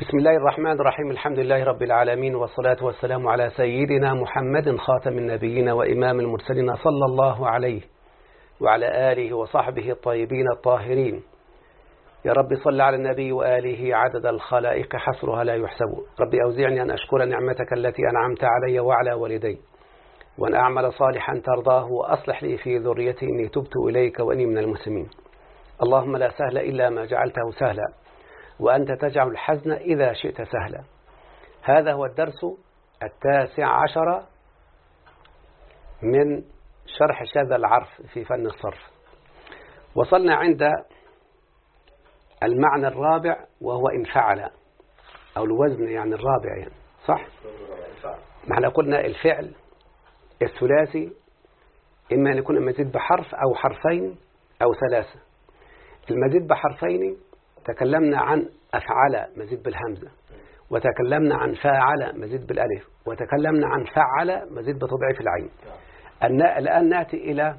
بسم الله الرحمن الرحيم. الحمد لله رب العالمين والصلاة والسلام على سيدنا محمد خاتم النبيين وإمام المرسلين صلى الله عليه وعلى آله وصحبه الطيبين الطاهرين. يا رب صل على النبي وآله عدد الخلائق حصرها لا يحسب. ربي أوزعني أن أشكر نعمتك التي أنعمت علي وعلى والدي وأن أعمل صالحا ترضاه وأصلح لي في ذريتي إني تبت إليك وإني من المسلمين. اللهم لا سهل إلا ما جعلته سهلا. وأنت تجعل الحزن إذا شئت سهلا. هذا هو الدرس التاسع عشر من شرح شاذ العرف في فن الصرف. وصلنا عند المعنى الرابع وهو إن فعل أو الوزن يعني الرابع يعني صح؟ معنى قلنا الفعل الثلاثي إما أن يكون مزيد بحرف أو حرفين أو ثلاثة. المزيد بحرفين تكلمنا عن أفعل مزيد بالهمزة وتكلمنا عن فاعل مزيد بالألف وتكلمنا عن فعل مزيد بتضعيف العين. الآن نأتي إلى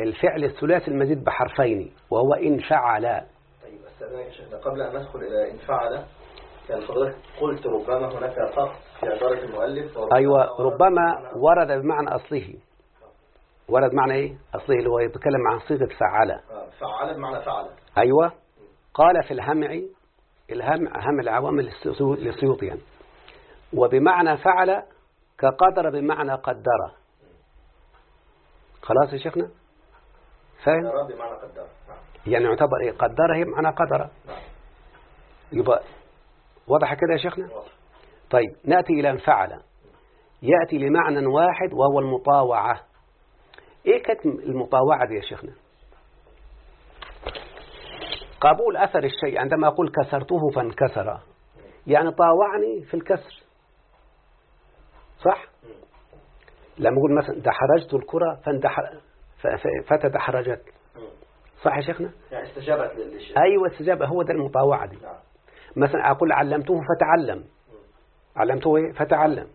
الفعل الثلاثي المزيد بحرفين وهو إن فعل. طيب شيخنا قبل أن ندخل إلى إن فعل كان فضلك قلت ربما هناك فرق في عبارة المؤلف وربما أيوة ربما ورد بمعنى أصله. ورد معنى إيه؟ أصله اللي هو يتكلم عن صيغة فعل. آه، فعل بمعنى فعل. أيوة. قال في الهمع الهم هم العوامل للسيوط يعني وبمعنى فعل كقدر بمعنى قدر. خلاص يا شيخنا؟ فاهم؟ بمعنى قدر. نعم. يعني يعتبر إيه؟ قدر هي معنى قدر. نعم. يبقى واضح كده يا شيخنا. طيب نأتي إلى انفعل يأتي لمعنى واحد وهو المطاوعة. إيه كانت المطاوعة دي يا شيخنا؟ قبول أثر الشيء عندما أقول كسرته فانكسر. يعني طاوعني في الكسر. صح؟ لما أقول مثلا دحرجت الكرة فاندحر فتدحرجت. صح يا شيخنا؟ يعني استجابت للشيء. أيوة استجابة هو ده المطاوعة دي. نعم. مثلا أقول علمته فتعلم. علمته إيه؟ فتعلم.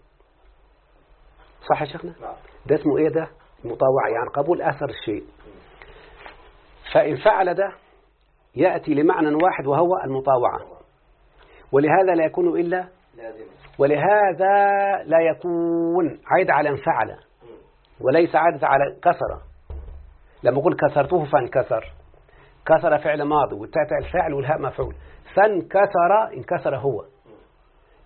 صح يا شيخنا؟ نعم. ده اسمه إيه ده؟ مطاوعة يعني قبول أثر الشيء. فإن فعل ده يأتي لمعنى واحد وهو المطاوعة. ولهذا لا يكون إلا ولهذا لا يكون عيد على انفعل وليس عيد على كسر. لما أقول كسرته فانكسر. كسر فعل ماضي والتاء الفعل والهاء مفعول. فانكسر انكسر هو.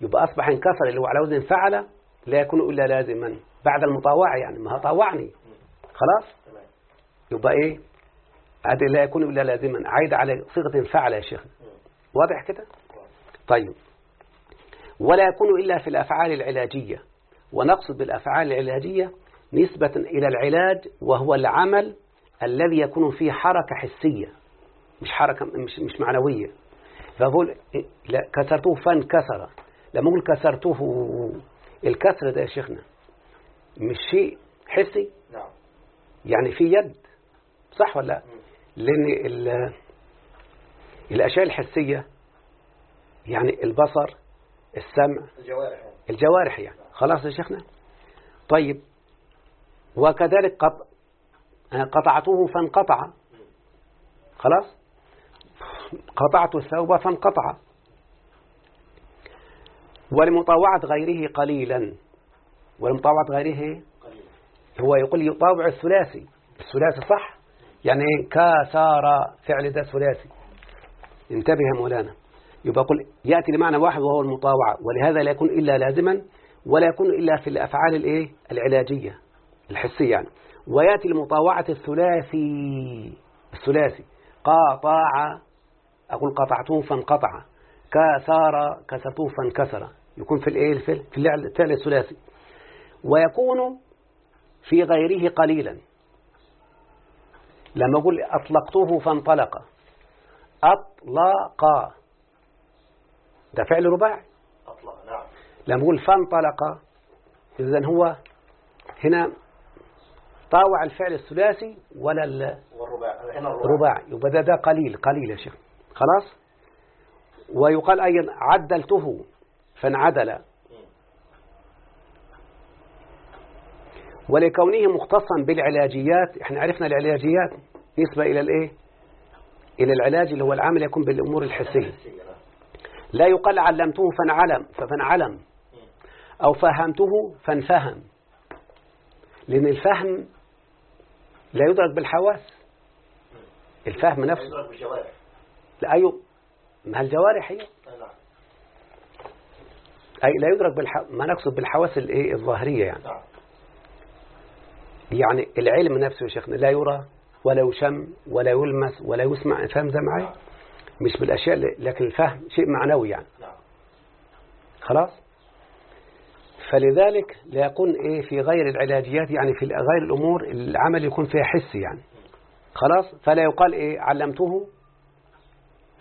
يبقى أصبح انكسر اللي هو على وزن فعل لا يكون إلا لازما. بعد المطاوعة يعني ما طاوعني. خلاص؟ يبقى إيه؟ هذا لا يكون إلا لازما. عيد على صيغة فعل يا شيخ. واضح كده؟ طيب. ولا يكون إلا في الأفعال العلاجية. ونقصد بالأفعال العلاجية نسبة إلى العلاج وهو العمل الذي يكون فيه حركة حسية. مش حركة مش, مش معنوية. فأقول لا كسرته فانكسر لما أقول كسرته الكسر ده يا شيخنا مش شيء حسي؟ نعم. يعني في يد. صح ولا لا؟ لأن ال- الأشياء الحسية يعني البصر السمع الجوارح. الجوارح يعني. خلاص يا شيخنا؟ طيب وكذلك قط... قطعته فانقطع. خلاص؟ قطعت الثوب فانقطع. ولمطاوعة غيره قليلا. ولمطاوعة غيره هو يقول يطاوع الثلاثي. الثلاثي صح؟ يعني كسر فعل ده ثلاثي انتبه يا مولانا. يبقى يقول يأتي لمعنى واحد وهو المطاوعة ولهذا لا يكون إلا لازما ولا يكون إلا في الأفعال الإيه؟ العلاجية الحسية يعني. ويأتي لمطاوعة الثلاثي الثلاثي. قاطع أقول قطعته فانقطع. كسر كسرته فانكسر. يكون في الإيه؟ في الفعل الثلاثي. ويكون في غيره قليلا. لما أقول أطلقته فانطلق. أطلق. ده فعل رباعي؟ أطلق نعم. لما أقول فانطلق. إذن هو هنا طاوع الفعل الثلاثي ولا والرباع هنا الرباع الرباعي يبقى ده, ده قليل قليل يا شيخ. خلاص؟ ويقال أيضا عدلته فانعدل. ولكونه مختصا بالعلاجيات إحنا عرفنا العلاجيات نسبة إلى الإيه؟ إلى العلاج اللي هو العامل يكون بالأمور الحسية. لا يقال علمته فانعلم فانعلم أو فهمته فانفهم. لأن الفهم لا يدرك بالحواس. الفهم نفسه. يدرك بالجوارح. لا أيوه. ما الجوارح هي؟ نعم. أي لا يدرك بالح... ما نقصد بالحواس الإيه؟ الظاهرية يعني. نعم. يعني العلم نفسه يا شيخنا لا يرى ولا يشم ولا يلمس ولا يسمع فاهم ده نعم. مش بالأشياء لكن الفهم شيء معنوي يعني. خلاص؟ فلذلك لا يكون إيه في غير العلاجيات يعني في غير الأمور العمل يكون فيها حس يعني. خلاص؟ فلا يقال إيه علمته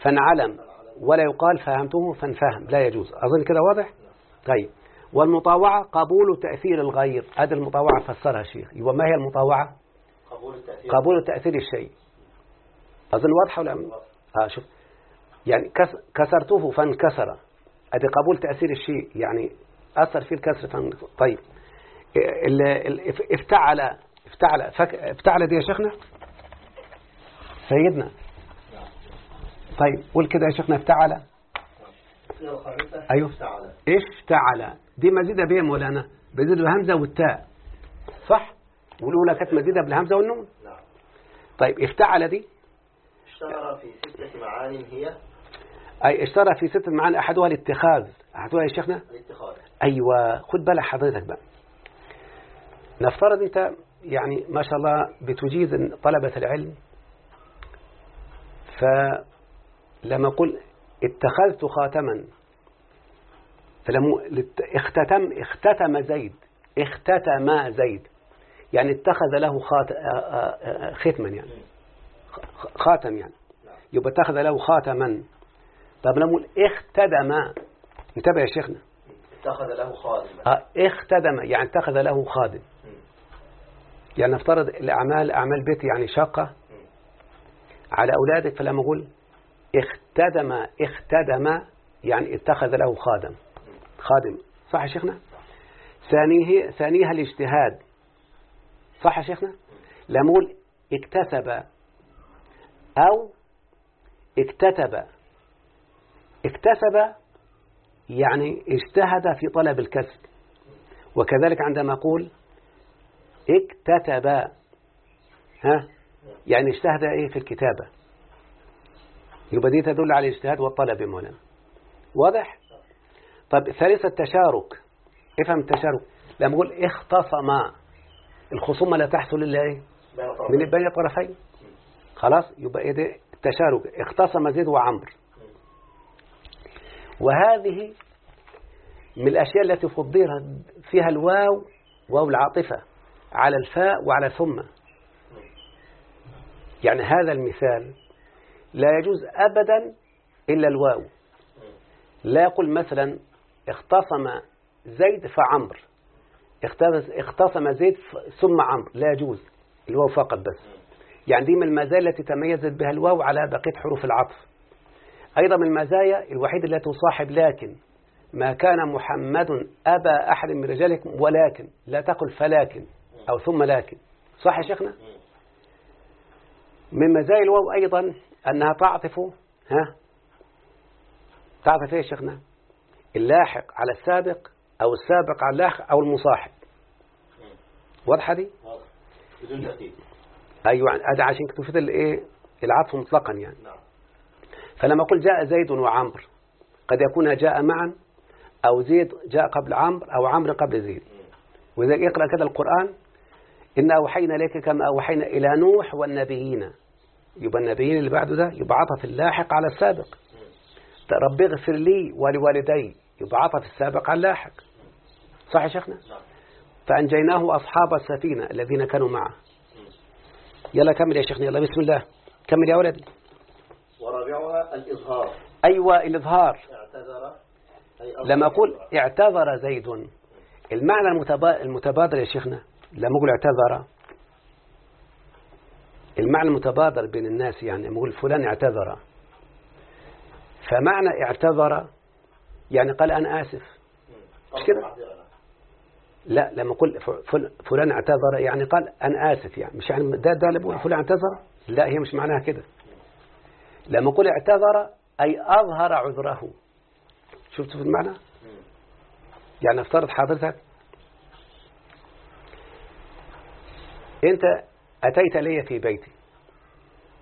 فانعلم ولا يقال فهمته فانفهم لا يجوز. أظن كده واضح؟ طيب. والمطاوعة قبول تأثير الغير. هذا المطاوعة فسرها شيخ. يبقى ما هي المطاوعة؟ قبول التأثير قبول تأثير الشيء. أظن واضحة ولا آه شوف. يعني كس- كسرته فانكسر. هذا قبول تأثير الشيء. يعني أثر فيه الكسر فان... طيب. ال... ال... اف- افتعل افتعل فك... افتعل دي يا شيخنا؟ سيدنا. طيب قول كده يا شيخنا افتعل. افتعل. افتعل. دي مزيدة بيه مولانا. بزيد الهمزة والتاء. صح؟ والأولى كانت مزيدة بالهمزة والنون؟ نعم. طيب افتعل دي. اشتهر في ستة معان هي؟ أي اشترى في ست معاني أحدها الاتخاذ. أحدها يا شيخنا؟ الاتخاذ. أيوة خد بالك حضرتك بقى. نفترض أنت يعني ما شاء الله بتجيز طلبة العلم فلما أقول اتخذت خاتما فلما لت- اختتم اختتم زيد. اختتم زيد. يعني اتخذ له خات... آه، آه، آه، ختما يعني. خاتم يعني. يبقى اتخذ له خاتما. طب نقول اختدم انتبه يا شيخنا. اتخذ له خادما آه، اختدم يعني اتخذ له خادم. يعني نفترض الأعمال أعمال بيت يعني شاقة. على أولادك فلما أقول اختدم اختدم يعني اتخذ له خادم. خادم. صح يا شيخنا؟ ثانية ثانيها الاجتهاد. صح يا شيخنا؟ لما أقول اكتسب أو اكتتب. اكتسب يعني اجتهد في طلب الكسب. وكذلك عندما أقول اكتتب. ها؟ يعني اجتهد إيه؟ في الكتابة. يبقى دي تدل على الاجتهاد والطلب مولانا واضح؟ طب ثالث التشارك. افهم التشارك. لما أقول اختصم الخصومة لا تحصل إلا إيه؟ بين من. بين الطرفين خلاص؟ يبقى إيه ده؟ التشارك. اختصم زيد وعمرو وهذه من الأشياء التي فضلها فيها الواو واو العاطفة. على الفاء وعلى ثم. يعني هذا المثال لا يجوز أبدا إلا الواو. لا يقول مثلا اختصم زيد فعمر. اختصم زيد ثم عمرو. لا يجوز. الواو فقط بس. يعني دي من المزايا التي تميزت بها الواو على بقية حروف العطف. أيضا من المزايا الوحيدة التي تصاحب لكن ما كان محمد أبا أحد من رجالكم ولكن. لا تقل فلكن أو ثم لكن. صح يا شيخنا؟ من مزايا الواو أيضا أنها تعطف. ها؟ تعطف إيه يا شيخنا؟ اللاحق على السابق أو السابق على اللاحق أو المصاحب. واضحة دي؟ واضح. بدون تأكيد. أيوة هذا عشان تفيد الإيه؟ العطف مطلقا يعني. نعم. فلما أقول جاء زيد وعمرو قد يكون جاء معا أو زيد جاء قبل عمرو أو عمرو قبل زيد. وإذا يقرأ كذا القرآن إن أوحينا إليك كما أوحينا إلى نوح والنبيين. يبقى النبيين اللي بعده ده يبقى عطف اللاحق على السابق. ربي اغفر لي ولوالدي. يبقى عطف السابق على اللاحق صح يا شيخنا؟ نعم. فأنجيناه أصحاب السفينة الذين كانوا معه. يلا كمل يا شيخنا يلا بسم الله. كمل يا ولدي. ورابعها الإظهار. أيوة الإظهار. اعتذر. لما أقول اعتذر. زيد المعنى المتبا- المتبادر يا شيخنا لما أقول اعتذر المعنى المتبادر بين الناس يعني لما أقول فلان اعتذر. فمعنى اعتذر يعني قال أنا آسف. مش كده؟ لا لما فل- فلان اعتذر يعني قال أنا آسف يعني مش يعني ده ده اللي فلان اعتذر لا هي مش معناها كده لما أقول اعتذر أي أظهر عذره شفت في المعنى. يعني افترض حضرتك أنت أتيت لي في بيتي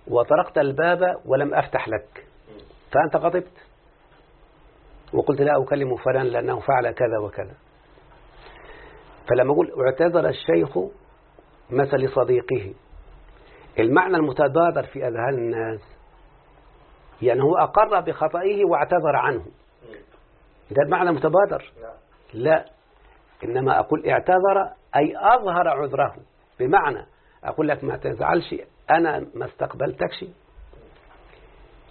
وطرقت الباب ولم أفتح لك مم. فأنت غضبت وقلت لا أكلم فلان لأنه فعل كذا وكذا. فلما أقول اعتذر الشيخ مثل صديقه. المعنى المتبادر في أذهان الناس يعني هو أقر بخطئه واعتذر عنه. ده المعنى المتبادر لا إنما أقول اعتذر أي أظهر عذره. بمعنى أقول لك ما تزعلش أنا ما استقبلتكش.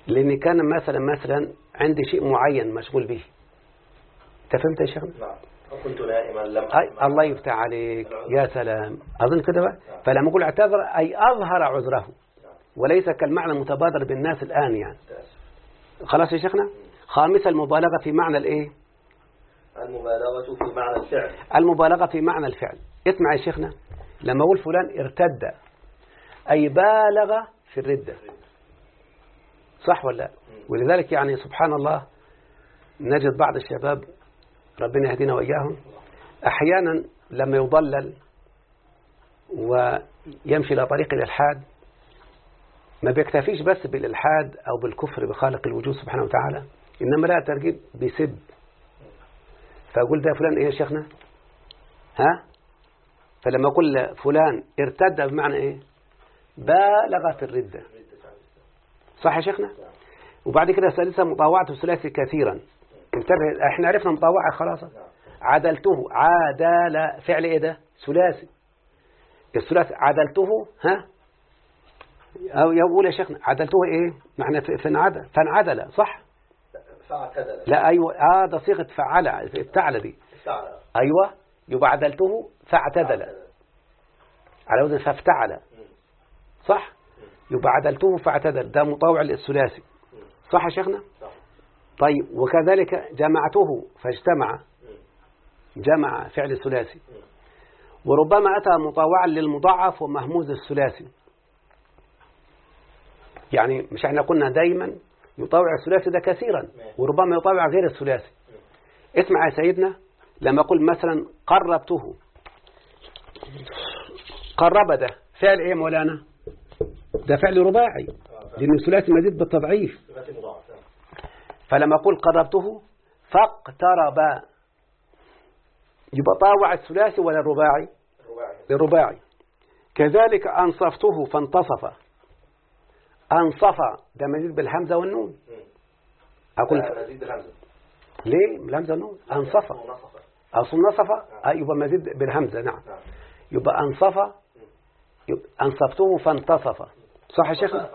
لأن كان مثلا مثلا عندي شيء معين مشغول به. أنت فهمت يا شيخنا؟ نعم. وكنت نائما لم أي الله يفتح عليك. يا سلام. أظن كده بقى؟ فلما أقول اعتذر أي أظهر عذره. وليس كالمعنى المتبادر بالناس الآن يعني. خلاص يا شيخنا؟ خامسا المبالغة في معنى الإيه؟ المبالغة في معنى الفعل. المبالغة في معنى الفعل. اسمع يا شيخنا. لما أقول فلان ارتد أي بالغ في الردة. صح ولا لا؟ ولذلك يعني سبحان الله نجد بعض الشباب ربنا يهدينا وإياهم أحيانا لما يضلل ويمشي إلى طريق الإلحاد ما بيكتفيش بس بالإلحاد أو بالكفر بخالق الوجود سبحانه وتعالى إنما لا ترجيب بسب فأقول ده فلان إيه يا شيخنا؟ ها؟ فلما أقول فلان ارتد بمعنى إيه؟ بالغ في الردة. صح يا شيخنا؟ وبعد كده ثالثا مطاوعة الثلاثي كثيرا. انتبه إحنا عرفنا مطاوعة خلاص عدلته عادل فعل إيه ده؟ ثلاثي. الثلاثي عدلته ها؟ أو يقول يا شيخنا عدلته إيه؟ معنى فانعدل فانعدل صح؟ فاعتدل. لا أيوه آه ده صيغة فعل افتعل دي أيوه يبقى عدلته فاعتدل. على وزن فافتعل. صح؟ يبقى عدلته فاعتدل. ده مطاوع للثلاثي. صح يا شيخنا. طيب وكذلك جمعته فاجتمع. جمع فعل الثلاثي. وربما أتى مطاوعا للمضاعف ومهموز الثلاثي. يعني مش إحنا قلنا دايما يطاوع الثلاثي ده كثيرا وربما يطاوع غير الثلاثي. اسمع يا سيدنا لما أقول مثلا قربته. قرب ده فعل إيه مولانا؟ ده فعل رباعي. لأن الثلاثي مزيد بالتضعيف. فلما أقول قربته فاقترب. يبقى طاوع الثلاثي ولا الرباعي؟ الرباعي. الرباعي كذلك أنصفته فانتصف. أنصف. ده مزيد بالهمزة والنون. أقول لا، نزيد بالهمزة. ليه؟ بالهمزة والنون. أنصف. أصل نصف. آه، يبقى مزيد بالهمزة. نعم. نعم. يبقى أنصف. أنصفته فانتصف. صح يا نعم.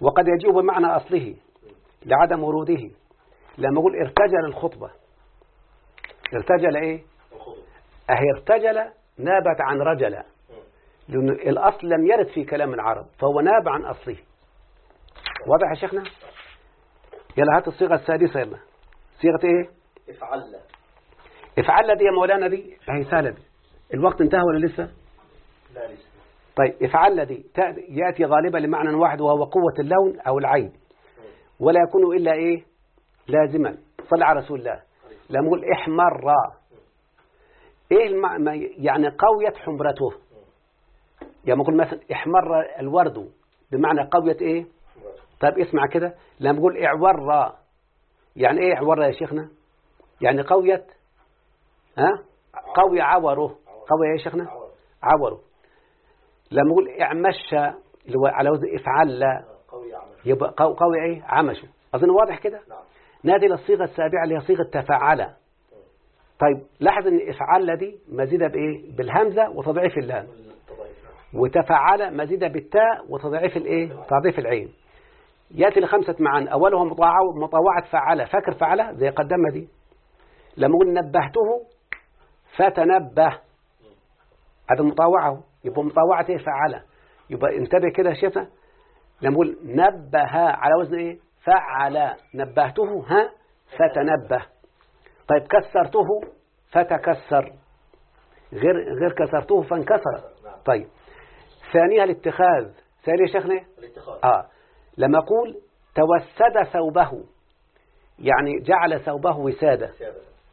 وقد يجيء بمعنى أصله لعدم وروده. لما أقول ارتجل الخطبة. ارتجل إيه؟ أهي ارتجل نابت عن رجل. لأن الأصل لم يرد في كلام العرب فهو ناب عن أصله. واضح يا شيخنا؟ يلا هات الصيغة السادسة يلا. صيغة إيه؟ افعل. افعل دي يا مولانا دي هي سهلة دي الوقت انتهى ولا لسه؟ لا لسه. طيب افعل تأ- يأتي غالبا لمعنى واحد وهو قوة اللون أو العين. ولا يكون إلا إيه؟ لازما. صلى على رسول الله. لما نقول احمر. إيه يعني قويت حمرته؟ يعني نقول مثلا احمر الورد. بمعنى قويت إيه؟ طيب اسمع كده. لما نقول اعور. يعني إيه اعور يا شيخنا؟ يعني قويت ها؟ قوي عوره. قوي يا شيخنا. عوره. لما نقول اعمش اللي هو على وزن افعل يبقى قو- قوي إيه؟ عمشه. أظن واضح كده؟ نعم. نادي للصيغة السابعة اللي هي صيغة تفعل طيب لاحظ إن افعل دي مزيدة بإيه؟ بالهمزة وتضعيف اللام. وتفعل مزيدة بالتاء وتضعيف الإيه؟ تضعيف. العين. يأتي لخمسة معان أولها مطاوعه فعل فاكر فعل زي قدامها دي. لما نقول نبهته فتنبه. هذا مطاوعه يبقى مطاوعة إيه؟ فعل يبقى انتبه كده لما نقول نبه على وزن إيه؟ فعل. نبهته ها؟ فتنبه. طيب كسرته فتكسر. غير غير كسرته فانكسر. طيب. ثانيها الاتخاذ. ثاني يا شيخنا. الاتخاذ. آه. لما أقول توسد ثوبه. يعني جعل ثوبه وسادة.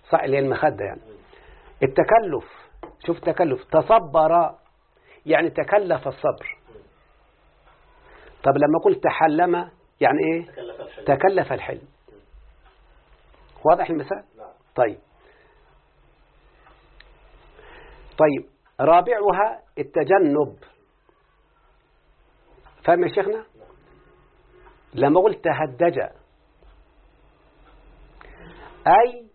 صح اللي هي المخدة يعني. التكلف. شوف تكلف تصبر يعني تكلف الصبر. طب لما قلت تحلم يعني إيه؟ تكلف الحلم. تكلف الحلم. واضح المثال؟ نعم. طيب. طيب رابعها التجنب. فاهم يا شيخنا؟ لما قلت تهدج. أي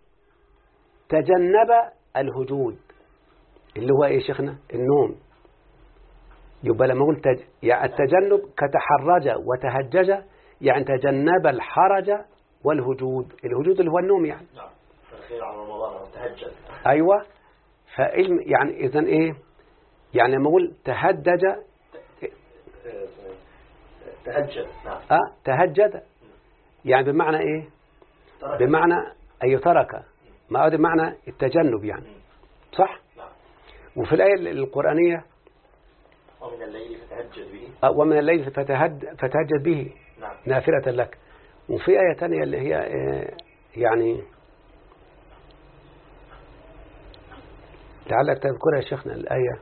تجنب الهجود اللي هو إيه يا شيخنا؟ النوم. يبقى لما قلت تج... يعني التجنب كتحرج وتهجج يعني تجنب الحرج والهجود الهجود اللي هو النوم يعني. نعم. الخير على رمضان وتهجد أيوة. فإلم يعني إذن إيه؟ يعني لما أقول تهدج تهجد. نعم. أه تهجد يعني بمعنى إيه؟ ترك. بمعنى أي ترك. ما هذا بمعنى التجنب يعني. صح؟ نعم. وفي الآية القرآنية ومن الليل فتهجد به. آه، ومن الليل فتهد فتهجد به. نعم. نافلة لك. وفي آية تانية اللي هي آه، يعني لعلك تذكرها يا شيخنا الآية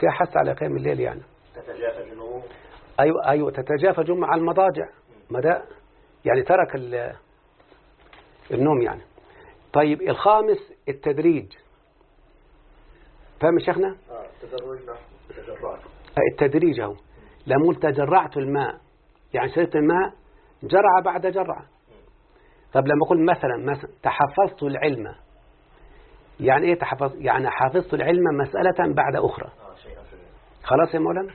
فيها حث على قيام الليل يعني. تتجافى جنوب أيوة, أيوة تتجافى على المضاجع. مدى يعني ترك ال- النوم يعني. طيب الخامس التدريج. فاهم يا شيخنا؟ آه تجرعت التدريج اهو لما قلت تجرعت الماء. يعني شربت الماء جرعة بعد جرعة طب لما أقول مثلا مثلا تحفظت العلم. يعني إيه تحفظ؟ يعني حفظت العلم مسألة بعد أخرى. في خلاص يا مولانا؟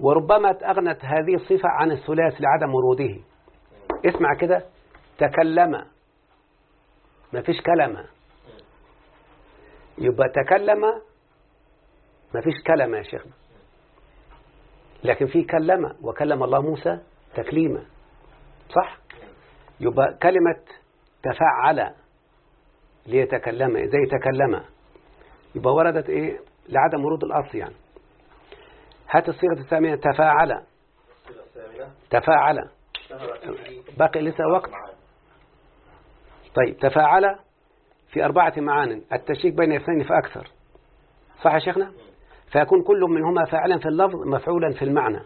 وربما أغنت هذه الصفة عن الثلاث لعدم وروده. اسمع كده. تكلم. ما فيش كلمة يبقى تكلم ما فيش كلمة يا شيخنا. لكن في كلمة وكلم الله موسى تكليما. صح؟ يبقى كلمة تفعل ليتكلم زي تكلم يبقى وردت إيه؟ لعدم ورود الأصل يعني. هات الصيغة الثانية تفاعل. تفاعل. باقي لسه وقت. طيب تفاعل في أربعة معان التشريك بين اثنين فأكثر. صح يا شيخنا؟ فيكون كل منهما فاعلا في اللفظ مفعولا في المعنى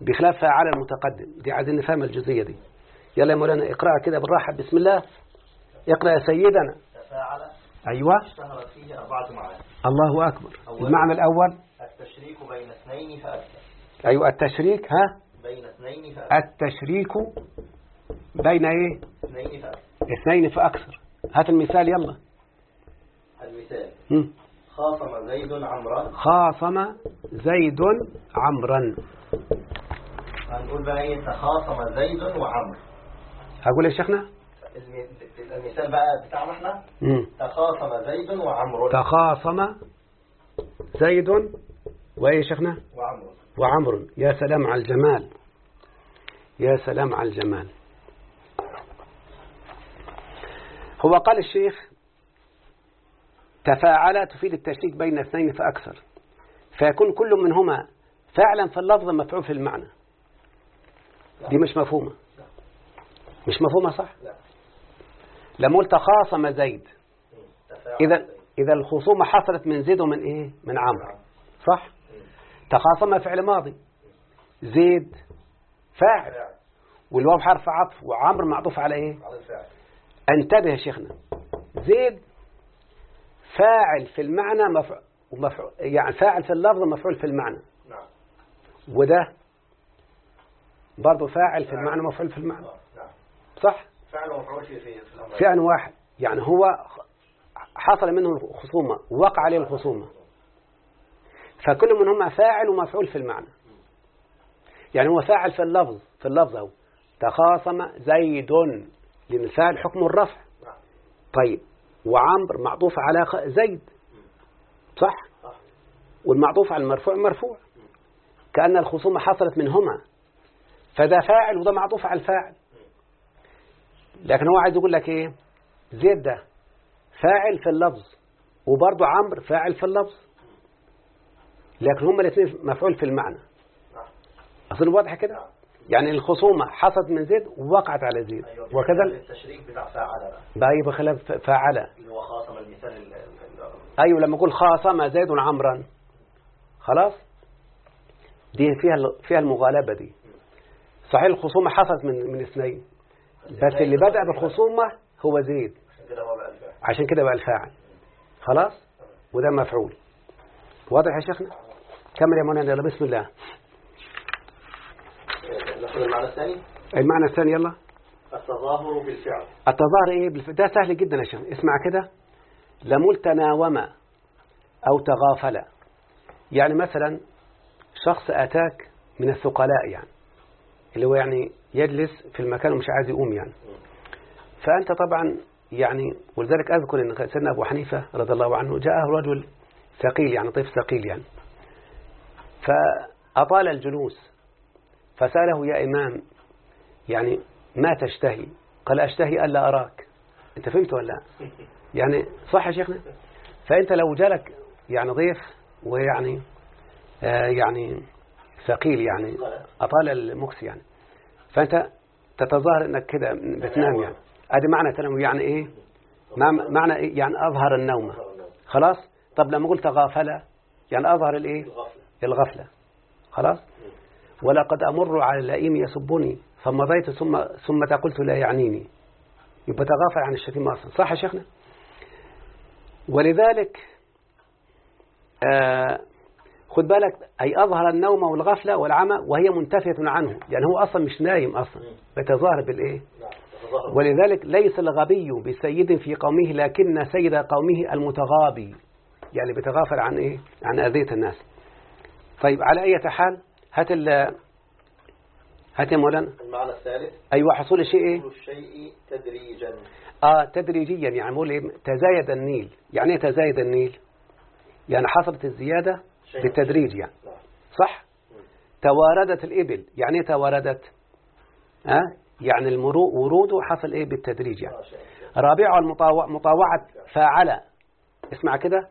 بخلاف فاعل المتقدم. دي عايزين نفهم الجزئية دي. يلا يا مولانا اقرأ كده بالراحة. بسم الله. اقرأ يا سيدنا. تفاعل. أيوة. اشتهرت فيه أربعة معاني. الله أكبر. المعنى الأول. التشريك بين اثنين فأكثر. أيوة التشريك ها؟ بين اثنين فأكثر. التشريك بين إيه؟ اثنين فأكثر. اثنين فأكثر. هات المثال يلا. المثال. هم. خاصم زيد عمرا خاصم زيد عمرا هنقول بقى إيه؟ تخاصم زيد وعمر أقول يا شيخنا. الم- المثال بقى بتاعنا إحنا. تخاصم زيد وعمر تخاصم زيد وإيه يا شيخنا؟ وعمر وعمر يا سلام على الجمال. يا سلام على الجمال. هو قال الشيخ تفاعل تفيد التشريك بين اثنين فأكثر. فيكون كل منهما فعلا في اللفظ مفعول في المعنى. دي مش مفهومة. مش مفهومة صح؟ لا. لما قلت خاصم زيد. إذا. إذا الخصومة حصلت من زيد ومن إيه؟ من عمرو. صح؟ تخاصم فعل ماضي. زيد فاعل. والواو حرف عطف وعمر معطوف على إيه؟ على الفاعل. انتبه يا شيخنا. زيد فاعل في المعنى مفعول ومفعول يعني فاعل في اللفظ مفعول في المعنى. نعم. وده برضه فاعل في المعنى مفعول في المعنى. نعم. صح؟ فعل ومفعول في في فعل واحد. يعني هو حصل منه الخصومة وقع عليه الخصومة. فكل منهما فاعل ومفعول في المعنى. يعني هو فاعل في اللفظ في اللفظ أهو. تخاصم زيد لأن الفاعل حكم الرفع. نعم. طيب. وعمر معطوف على زيد. صح؟ والمعطوف على المرفوع مرفوع. كأن الخصومة حصلت منهما. فده فاعل وده معطوف على الفاعل. لكن هو عايز يقول لك إيه؟ زيد ده فاعل في اللفظ وبرضه عمرو فاعل في اللفظ. لكن هما الاثنين مفعول في المعنى. أظن واضح كده؟ يعني الخصومة حصلت من زيد ووقعت على زيد أيوة وكذا التشريك بتاع فاعل. بقى بقى يبقى خلاف فاعل. اللي هو خاصم المثال ال- ال- أيوة لما أقول خاصم زيد عمرا. خلاص؟ دي فيها فيها المغالبة دي. صحيح الخصومة حصلت من من اثنين. بس اللي بدأ بالخصومة هو زيد. عشان كده بقى الفاعل. عشان كده بقى الفاعل. خلاص؟ وده مفعول. واضح يا شيخنا؟ كمل يا مولانا يلا بسم الله. المعنى الثاني؟ المعنى الثاني يلا. التظاهر بالفعل. التظاهر إيه؟ بالف... ده سهل جدا يا شيخ. اسمع كده. لمول تناوم أو تغافل. يعني مثلا شخص أتاك من الثقلاء يعني اللي هو يعني يجلس في المكان ومش عايز يقوم يعني. فأنت طبعا يعني ولذلك أذكر إن سيدنا أبو حنيفة رضي الله عنه جاءه رجل ثقيل يعني طيف ثقيل يعني. فأطال الجلوس. فسأله يا إمام يعني ما تشتهي؟ قال أشتهي ألا أراك. أنت فهمت ولا لا؟ يعني صح يا شيخنا؟ فأنت لو جالك يعني ضيف ويعني آه يعني ثقيل يعني أطال المكس يعني فأنت تتظاهر أنك كده بتنام يعني. هذا معنى تنام يعني إيه؟ مع- معنى إيه؟ يعني أظهر النوم خلاص؟ طب لما قلت غافلة يعني أظهر الإيه؟ الغفلة. خلاص؟ ولقد أمر على اللئيم يسبني فمضيت ثم ثم قلت لا يعنيني. يبقى تغافل عن الشتيمة أصلا صح يا شيخنا؟ ولذلك آه خد بالك أي أظهر النوم والغفلة والعمى وهي منتفية عنه يعني هو أصلا مش نايم أصلا بيتظاهر بالإيه؟ نعم ولذلك ليس الغبي بسيد في قومه لكن سيد قومه المتغابي يعني بيتغافل عن إيه؟ عن أذية الناس. طيب على أي حال؟ هات ال هات يا مولانا. المعنى الثالث. أيوة حصول الشيء إيه؟ الشيء تدريجا. آه تدريجيا يعني بقول إيه؟ تزايد النيل. يعني إيه تزايد النيل؟ يعني حصلت الزيادة بالتدريج يعني. نعم. صح؟ تواردت الإبل. يعني إيه تواردت؟ ها يعني المرو وروده حصل إيه؟ بالتدريج يعني. آه، رابعها المطاوع مطاوعة فاعل اسمع كده.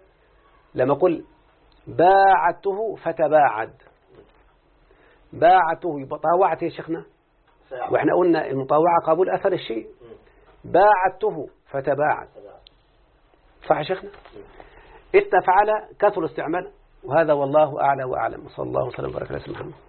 لما أقول باعته فتباعد. باعته يبقى طاوعت يا شيخنا؟ وإحنا قلنا المطاوعة قبول أثر الشيء. باعته فتباعد سبعة. صح يا شيخنا؟ استفعل كثر استعمال وهذا والله أعلى وأعلم. وصلى الله وسلم وبارك على سيدنا محمد.